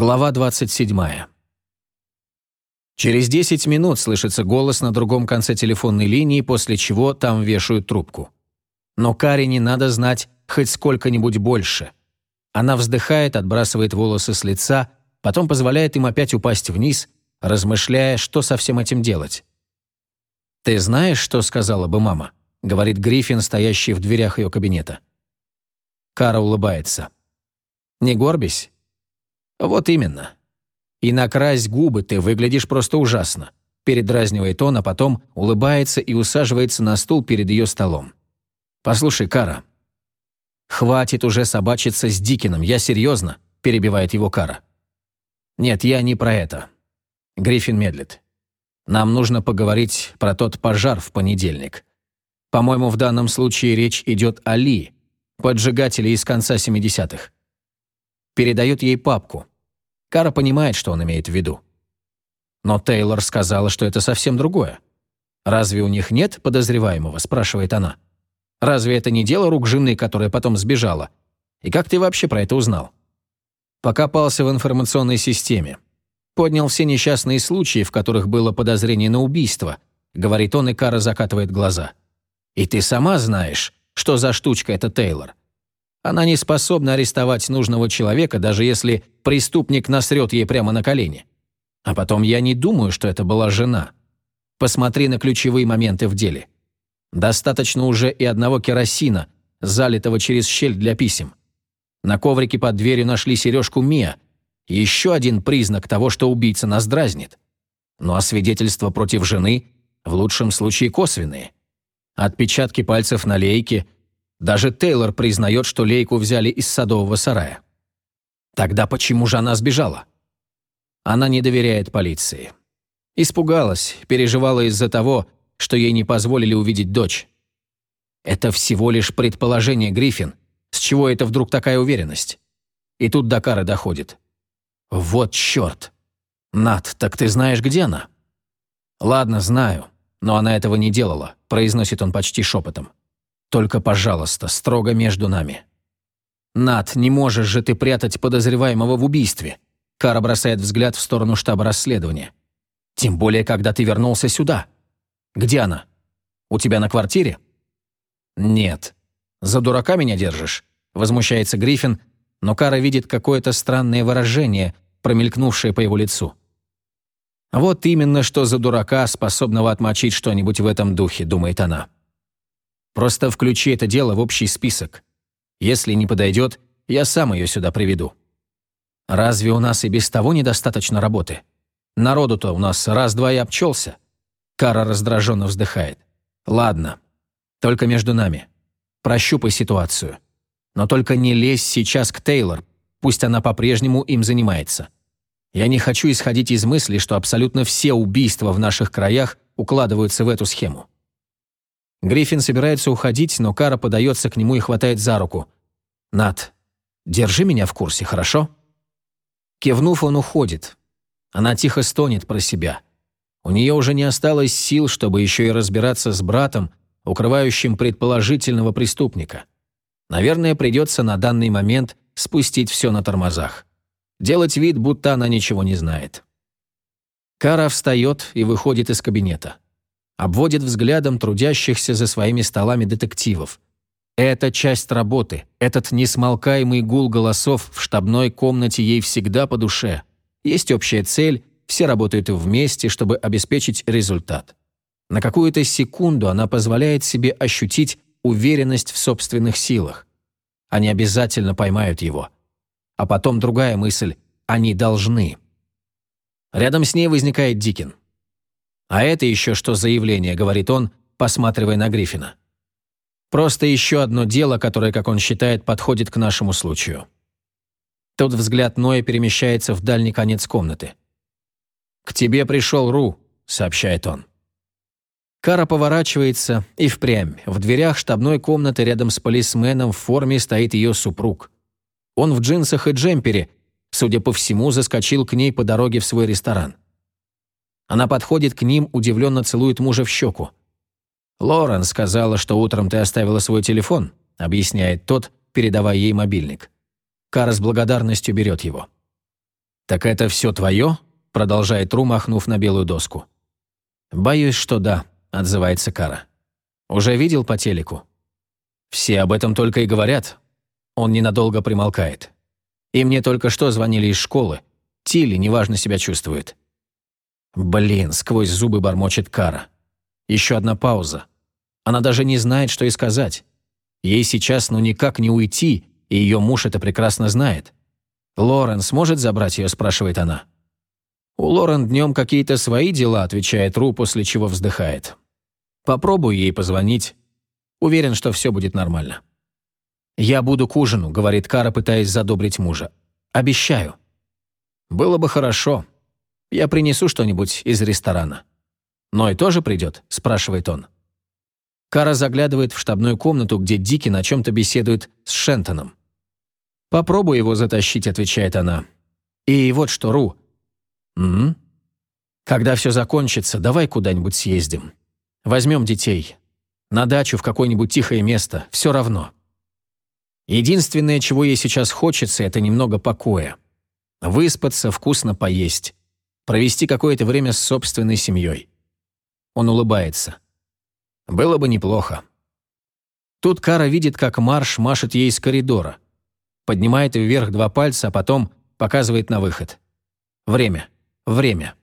Глава 27. Через 10 минут слышится голос на другом конце телефонной линии, после чего там вешают трубку. Но Каре не надо знать хоть сколько-нибудь больше. Она вздыхает, отбрасывает волосы с лица, потом позволяет им опять упасть вниз, размышляя, что со всем этим делать. «Ты знаешь, что сказала бы мама?» — говорит Гриффин, стоящий в дверях ее кабинета. Кара улыбается. «Не горбись. «Вот именно. И накрась губы, ты выглядишь просто ужасно», передразнивает он, а потом улыбается и усаживается на стул перед ее столом. «Послушай, Кара». «Хватит уже собачиться с Дикином, я серьезно», перебивает его Кара. «Нет, я не про это». Гриффин медлит. «Нам нужно поговорить про тот пожар в понедельник. По-моему, в данном случае речь идет о Ли, поджигателе из конца 70-х передает ей папку. Кара понимает, что он имеет в виду. Но Тейлор сказала, что это совсем другое. «Разве у них нет подозреваемого?» – спрашивает она. «Разве это не дело рук жены, которая потом сбежала? И как ты вообще про это узнал?» Покопался в информационной системе. Поднял все несчастные случаи, в которых было подозрение на убийство, говорит он, и Кара закатывает глаза. «И ты сама знаешь, что за штучка это Тейлор. Она не способна арестовать нужного человека, даже если преступник насрет ей прямо на колени. А потом я не думаю, что это была жена. Посмотри на ключевые моменты в деле. Достаточно уже и одного керосина, залитого через щель для писем. На коврике под дверью нашли сережку Мия. Еще один признак того, что убийца нас дразнит. Ну а свидетельства против жены в лучшем случае косвенные. Отпечатки пальцев на лейке – даже Тейлор признает, что лейку взяли из садового сарая. Тогда почему же она сбежала? Она не доверяет полиции. Испугалась, переживала из-за того, что ей не позволили увидеть дочь. Это всего лишь предположение, Гриффин. С чего это вдруг такая уверенность? И тут до доходит. Вот черт. Над, так ты знаешь, где она? Ладно, знаю, но она этого не делала, произносит он почти шепотом. Только, пожалуйста, строго между нами. Над, не можешь же ты прятать подозреваемого в убийстве. Кара бросает взгляд в сторону штаба расследования. Тем более, когда ты вернулся сюда. Где она? У тебя на квартире? Нет. За дурака меня держишь? Возмущается Гриффин, но Кара видит какое-то странное выражение, промелькнувшее по его лицу. Вот именно что за дурака, способного отмочить что-нибудь в этом духе, думает она. Просто включи это дело в общий список. Если не подойдет, я сам ее сюда приведу. Разве у нас и без того недостаточно работы? Народу-то у нас раз-два и обчелся. Кара раздраженно вздыхает. Ладно, только между нами. Прощупай ситуацию. Но только не лезь сейчас к Тейлор, пусть она по-прежнему им занимается. Я не хочу исходить из мысли, что абсолютно все убийства в наших краях укладываются в эту схему. Гриффин собирается уходить, но Кара подается к нему и хватает за руку. «Нат, держи меня в курсе, хорошо?» Кивнув, он уходит. Она тихо стонет про себя. У нее уже не осталось сил, чтобы еще и разбираться с братом, укрывающим предположительного преступника. Наверное, придется на данный момент спустить все на тормозах. Делать вид, будто она ничего не знает. Кара встает и выходит из кабинета обводит взглядом трудящихся за своими столами детективов. Это часть работы, этот несмолкаемый гул голосов в штабной комнате ей всегда по душе. Есть общая цель, все работают вместе, чтобы обеспечить результат. На какую-то секунду она позволяет себе ощутить уверенность в собственных силах. Они обязательно поймают его. А потом другая мысль – они должны. Рядом с ней возникает Дикин. «А это еще что за явление?» – говорит он, посматривая на Гриффина. «Просто еще одно дело, которое, как он считает, подходит к нашему случаю». Тут взгляд Ноя перемещается в дальний конец комнаты. «К тебе пришел Ру», – сообщает он. Кара поворачивается, и впрямь. В дверях штабной комнаты рядом с полисменом в форме стоит ее супруг. Он в джинсах и джемпере, судя по всему, заскочил к ней по дороге в свой ресторан. Она подходит к ним, удивленно целует мужа в щеку. «Лорен сказала, что утром ты оставила свой телефон», объясняет тот, передавая ей мобильник. Кара с благодарностью берет его. «Так это все твое?» – продолжает Ру, махнув на белую доску. «Боюсь, что да», – отзывается Кара. «Уже видел по телеку?» «Все об этом только и говорят». Он ненадолго примолкает. «И мне только что звонили из школы. Тилли неважно себя чувствует». «Блин», – сквозь зубы бормочет Кара. Еще одна пауза. Она даже не знает, что и сказать. Ей сейчас ну никак не уйти, и ее муж это прекрасно знает. «Лорен сможет забрать ее?» – спрашивает она. «У Лорен днем какие-то свои дела», – отвечает Ру, после чего вздыхает. «Попробую ей позвонить. Уверен, что все будет нормально». «Я буду к ужину», – говорит Кара, пытаясь задобрить мужа. «Обещаю». «Было бы хорошо. Я принесу что-нибудь из ресторана». «Ной тоже придет?» – спрашивает он. Кара заглядывает в штабную комнату, где Дики на чем-то беседует с Шентоном. «Попробуй его затащить», — отвечает она. «И вот что, Ру». «Угу. Когда все закончится, давай куда-нибудь съездим. Возьмем детей. На дачу в какое-нибудь тихое место, все равно». Единственное, чего ей сейчас хочется, это немного покоя. Выспаться, вкусно поесть. Провести какое-то время с собственной семьей. Он улыбается. Было бы неплохо. Тут Кара видит, как Марш машет ей из коридора поднимает вверх два пальца, а потом показывает на выход. Время. Время.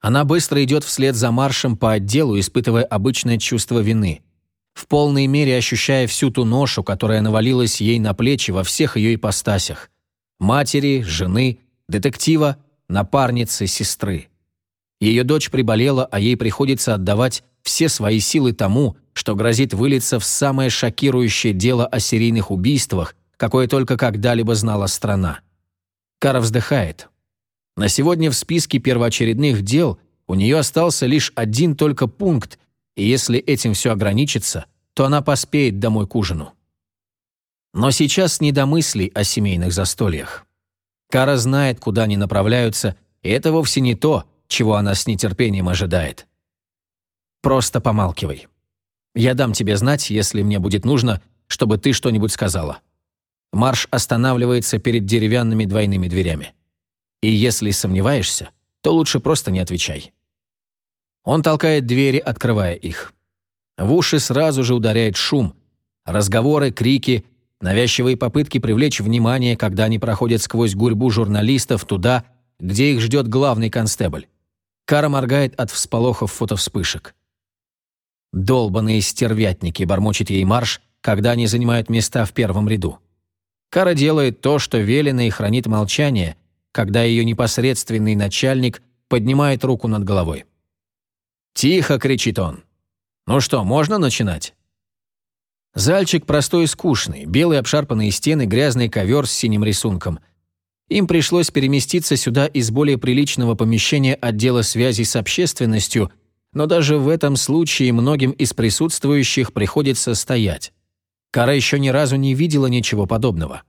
Она быстро идет вслед за маршем по отделу, испытывая обычное чувство вины. В полной мере ощущая всю ту ношу, которая навалилась ей на плечи во всех ее ипостасях. Матери, жены, детектива, напарницы, сестры. Ее дочь приболела, а ей приходится отдавать все свои силы тому, что грозит вылиться в самое шокирующее дело о серийных убийствах, какое только когда-либо знала страна. Кара вздыхает. На сегодня в списке первоочередных дел у нее остался лишь один только пункт, и если этим все ограничится, то она поспеет домой к ужину. Но сейчас не до мыслей о семейных застольях. Кара знает, куда они направляются, и это вовсе не то, чего она с нетерпением ожидает. Просто помалкивай. Я дам тебе знать, если мне будет нужно, чтобы ты что-нибудь сказала». Марш останавливается перед деревянными двойными дверями. И если сомневаешься, то лучше просто не отвечай. Он толкает двери, открывая их. В уши сразу же ударяет шум. Разговоры, крики, навязчивые попытки привлечь внимание, когда они проходят сквозь гурьбу журналистов туда, где их ждет главный констебль. Кара моргает от всполохов фотовспышек. «Долбаные стервятники», — бормочет ей марш, когда они занимают места в первом ряду. Кара делает то, что велено и хранит молчание, когда ее непосредственный начальник поднимает руку над головой. «Тихо!» — кричит он. «Ну что, можно начинать?» Зальчик простой и скучный, белые обшарпанные стены, грязный ковер с синим рисунком. Им пришлось переместиться сюда из более приличного помещения отдела связи с общественностью – но даже в этом случае многим из присутствующих приходится стоять. Кара еще ни разу не видела ничего подобного.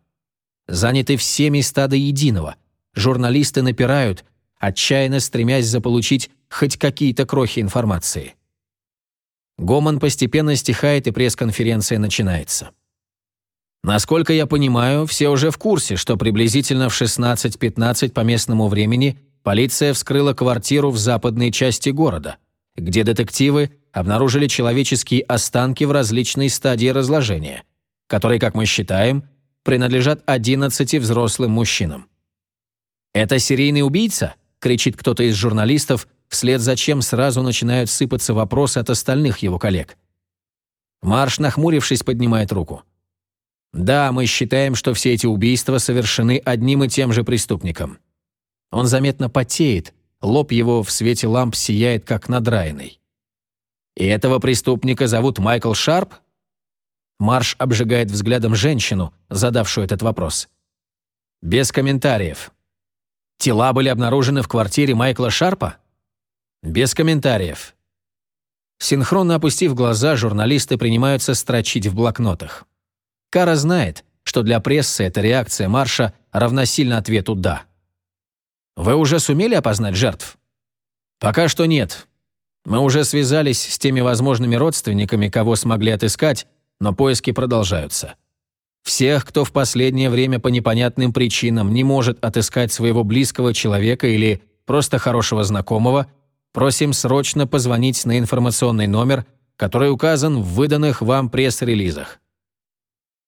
Заняты все места до единого. Журналисты напирают, отчаянно стремясь заполучить хоть какие-то крохи информации. Гомон постепенно стихает, и пресс-конференция начинается. Насколько я понимаю, все уже в курсе, что приблизительно в 16.15 по местному времени полиция вскрыла квартиру в западной части города – где детективы обнаружили человеческие останки в различной стадии разложения, которые, как мы считаем, принадлежат 11 взрослым мужчинам. «Это серийный убийца?» – кричит кто-то из журналистов, вслед за чем сразу начинают сыпаться вопросы от остальных его коллег. Марш, нахмурившись, поднимает руку. «Да, мы считаем, что все эти убийства совершены одним и тем же преступником». Он заметно потеет, лоб его в свете ламп сияет, как надраенный. «И этого преступника зовут Майкл Шарп?» Марш обжигает взглядом женщину, задавшую этот вопрос. «Без комментариев. Тела были обнаружены в квартире Майкла Шарпа?» «Без комментариев». Синхронно опустив глаза, журналисты принимаются строчить в блокнотах. Кара знает, что для прессы эта реакция Марша равносильна ответу «да». Вы уже сумели опознать жертв? Пока что нет. Мы уже связались с теми возможными родственниками, кого смогли отыскать, но поиски продолжаются. Всех, кто в последнее время по непонятным причинам не может отыскать своего близкого человека или просто хорошего знакомого, просим срочно позвонить на информационный номер, который указан в выданных вам пресс-релизах.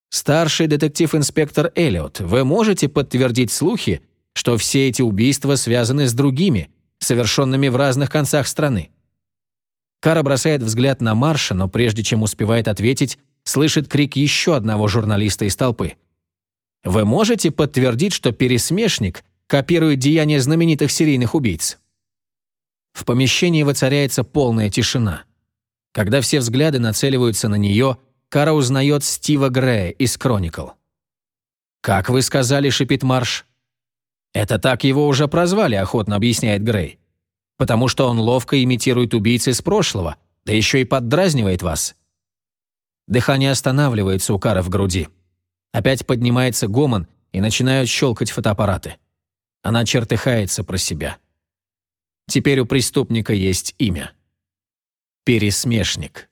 Старший детектив-инспектор Эллиот, вы можете подтвердить слухи, что все эти убийства связаны с другими, совершенными в разных концах страны? Кара бросает взгляд на Марша, но прежде чем успевает ответить, слышит крик еще одного журналиста из толпы. «Вы можете подтвердить, что пересмешник копирует деяния знаменитых серийных убийц?» В помещении воцаряется полная тишина. Когда все взгляды нацеливаются на нее, Кара узнает Стива Грея из «Кроникл». «Как вы сказали», — шипит Марш. «Это так его уже прозвали», — охотно объясняет Грей. «Потому что он ловко имитирует убийц из прошлого, да еще и поддразнивает вас». Дыхание останавливается у Кары в груди. Опять поднимается гомон, и начинают щелкать фотоаппараты. Она чертыхается про себя. Теперь у преступника есть имя. Пересмешник.